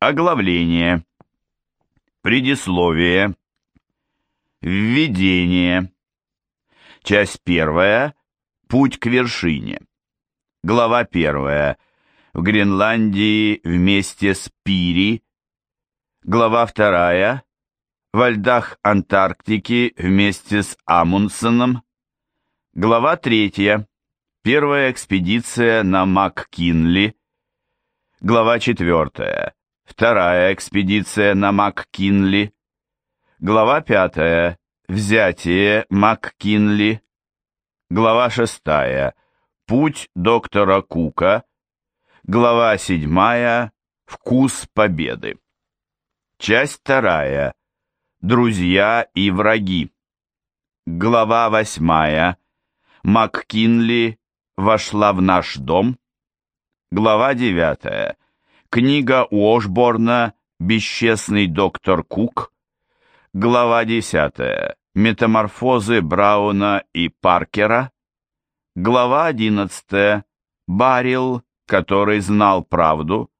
Оглавление. Предисловие. Введение. Часть первая. Путь к вершине. Глава первая. В Гренландии вместе с Пири. Глава вторая. Во льдах Антарктики вместе с Амундсеном. Глава третья. Первая экспедиция на МакКинли. Глава четвертая. Вторая экспедиция на МакКинли. Глава пятая. Взятие МакКинли. Глава шестая. Путь доктора Кука. Глава седьмая. Вкус победы. Часть вторая. Друзья и враги. Глава восьмая. МакКинли вошла в наш дом. Глава девятая. Книга Уошборна «Бесчестный доктор Кук». Глава 10. Метаморфозы Брауна и Паркера. Глава 11. Барил, который знал правду.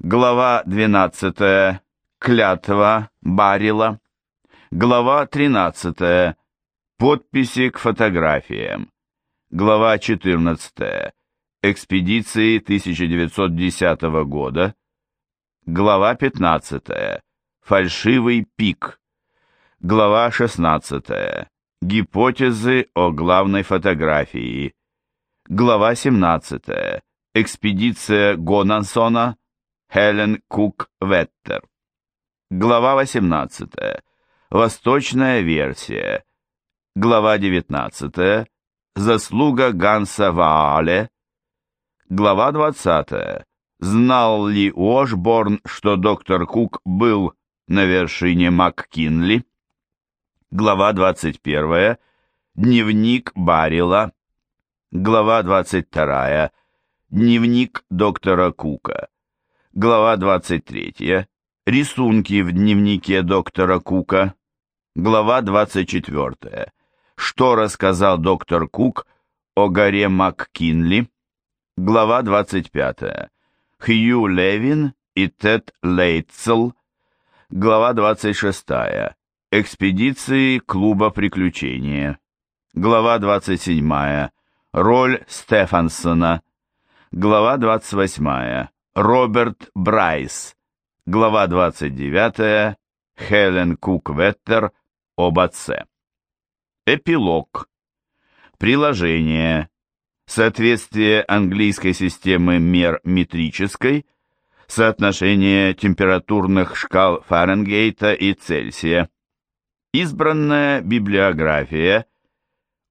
Глава 12. Клятва Барила. Глава 13. Подписи к фотографиям. Глава 14 экспедиции 1910 года, глава 15, фальшивый пик, глава 16, гипотезы о главной фотографии, глава 17, экспедиция Гонансона, Хелен Кук Веттер, глава 18, восточная версия, глава 19, заслуга Ганса Ваале, Глава 20. Знал ли Уошборн, что доктор Кук был на вершине МакКинли? Глава 21. Дневник Барила. Глава 22. Дневник доктора Кука. Глава 23. Рисунки в дневнике доктора Кука. Глава 24. Что рассказал доктор Кук о горе МакКинли? Глава 25. Хью Левин и Тед Лейтцел. Глава 26. Экспедиции клуба приключения. Глава 27. Роль Стефансона. Глава 28. Роберт Брайс. Глава 29. Хелен Кук-Веттер об отце. Эпилог. Приложение соответствие английской системы мер метрической, соотношение температурных шкал Фаренгейта и Цельсия, избранная библиография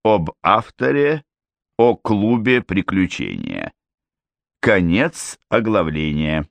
об авторе, о клубе приключения. Конец оглавления.